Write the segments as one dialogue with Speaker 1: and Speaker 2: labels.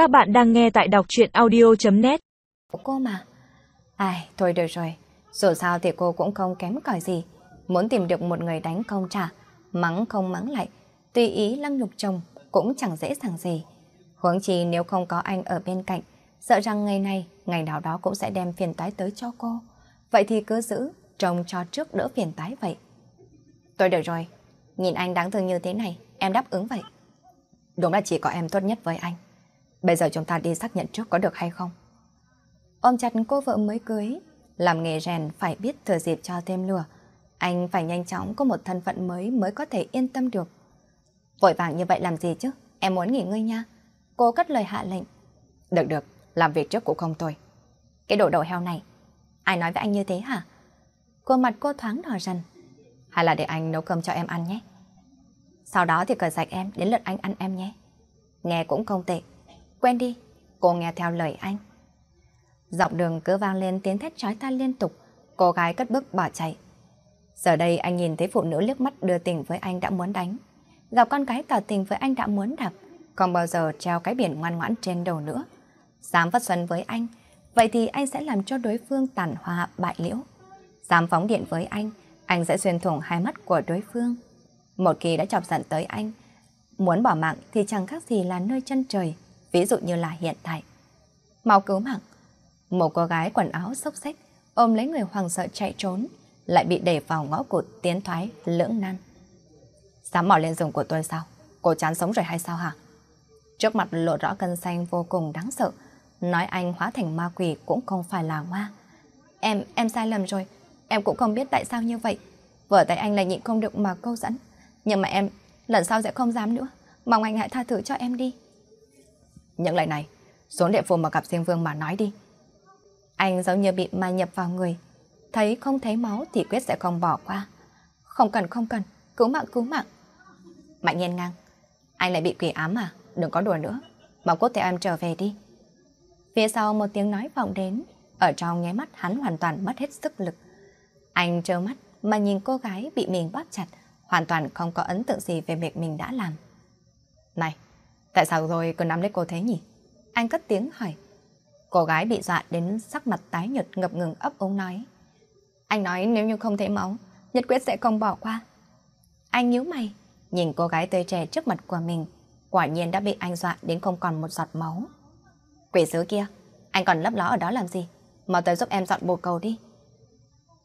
Speaker 1: Các bạn đang nghe tại đọc chuyện audio.net
Speaker 2: Cô mà. Ai, thôi được rồi. Dù sao thì cô cũng không kém cỏi gì. Muốn tìm được một người đánh công trả, mắng không mắng lại, tùy ý lăng nhục chồng cũng chẳng dễ dàng gì. Huống chi nếu không có anh ở bên cạnh, sợ rằng ngày này, ngày nào đó cũng sẽ đem phiền tái tới cho cô. Vậy thì cứ giữ, trông cho trước đỡ phiền tái vậy. Tôi được rồi, nhìn anh đáng thương như thế này, em đáp ứng vậy. Đúng là chỉ có em tốt nhất với anh. Bây giờ chúng ta đi xác nhận trước có được hay không? Ôm chặt cô vợ mới cưới, làm nghề rèn phải biết thừa dịp cho thêm lửa. Anh phải nhanh chóng có một thân phận mới mới có thể yên tâm được. Vội vàng như vậy làm gì chứ? Em muốn nghỉ ngơi nha. Cô cất lời hạ lệnh. Được được, làm việc trước cũng không tôi. Cái đồ đầu heo này, ai nói với anh như thế hả? Cô mặt cô thoáng đỏ rần. Hay là để anh nấu cơm cho em ăn nhé. Sau đó thì cởi sạch em, đến lượt anh ăn em nhé. Nghe cũng không tệ. Quen đi, cô nghe theo lời anh. Dọc đường cứ vang lên tiếng thét trói tai liên tục, cô gái cất bước bỏ chạy. Giờ đây anh nhìn thấy phụ nữ liếc mắt đưa tình với anh đã muốn đánh. Gặp con gái tỏ tình với anh đã muốn đập, không bao giờ treo cái biển ngoan ngoãn trên đầu nữa. Dám vất xuân với anh, vậy thì anh sẽ làm cho đối phương tàn hoa bại liễu. Dám phóng điện với anh, anh sẽ xuyên thủng hai mắt của đối phương. Một kỳ đã chọc giận tới anh, muốn bỏ mạng thì chẳng khác gì là nơi chân trời, ví dụ như là hiện tại. Mau cứu mạng. Một cô gái quần áo xốc xách, ôm lấy người hoàng sợ chạy trốn, lại bị đẩy vào ngõ cụt tiến thoái, lưỡng nan. Dám mò lên giường của tôi sao? Cô chán sống rồi hay sao hả? Trước mặt lộ rõ cân xanh vô cùng đáng sợ, nói anh hóa thành ma quỷ cũng không phải là ma Em, em sai lầm rồi, em cũng không biết tại sao như vậy. Vừa tay anh lại nhịn không được mà câu dẫn. Nhưng mà em lần sau sẽ không dám nữa. Mong anh hãy tha thứ cho em đi. Những lời này, xuống địa phủ mà gặp Diêm Vương mà nói đi. Anh giống như bị ma nhập vào người. Thấy không thấy máu thì quyết sẽ không bỏ qua. Không cần, không cần. Cứu mạng, cứu mạng. Mạnh nhiên ngang. Anh lại bị quỷ ám à? Đừng có đùa nữa. Bảo quốc theo em trở về đi. Phía sau một tiếng nói vọng đến. Ở trong nháy mắt hắn hoàn toàn mất hết sức lực. Anh trơ mắt mà nhìn cô gái bị mình bóp chặt hoàn toàn không có ấn tượng gì về việc mình đã làm. Này, tại sao rồi cứ nắm lấy cô thế nhỉ? Anh cất tiếng hỏi. Cô gái bị dọa đến sắc mặt tái nhợt ngập ngừng ấp ống nói. Anh nói nếu như không thấy máu, nhất quyết sẽ không bỏ qua. Anh nhíu mày, nhìn cô gái tươi trẻ trước mặt của mình, quả nhiên đã bị anh dọa đến không còn một giọt máu. Quỷ sứ kia, anh còn lấp ló ở đó làm gì? Mau tới giúp em dọn bồ cầu đi.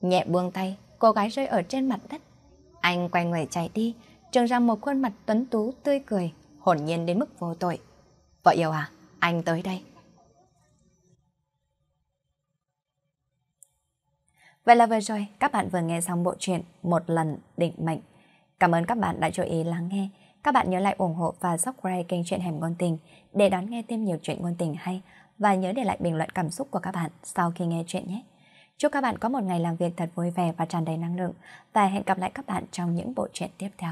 Speaker 2: Nhẹ buông tay, cô gái rơi ở trên mặt đất. Anh quay người chạy đi, trường ra một khuôn mặt tuấn tú tươi cười, hồn nhiên đến mức vô tội. Vợ yêu à, anh tới đây. Vậy là vừa rồi, các bạn vừa nghe xong bộ truyện Một lần định mệnh. Cảm ơn các bạn đã chú ý lắng nghe. Các bạn nhớ lại ủng hộ và subscribe kênh Chuyện Hẻm Ngôn Tình để đón nghe thêm nhiều chuyện ngôn tình hay và nhớ để lại bình luận cảm xúc của các bạn sau khi nghe chuyện nhé. Chúc các bạn có một ngày làm việc thật vui vẻ và tràn đầy năng lượng và hẹn gặp lại các bạn trong những bộ truyện tiếp theo.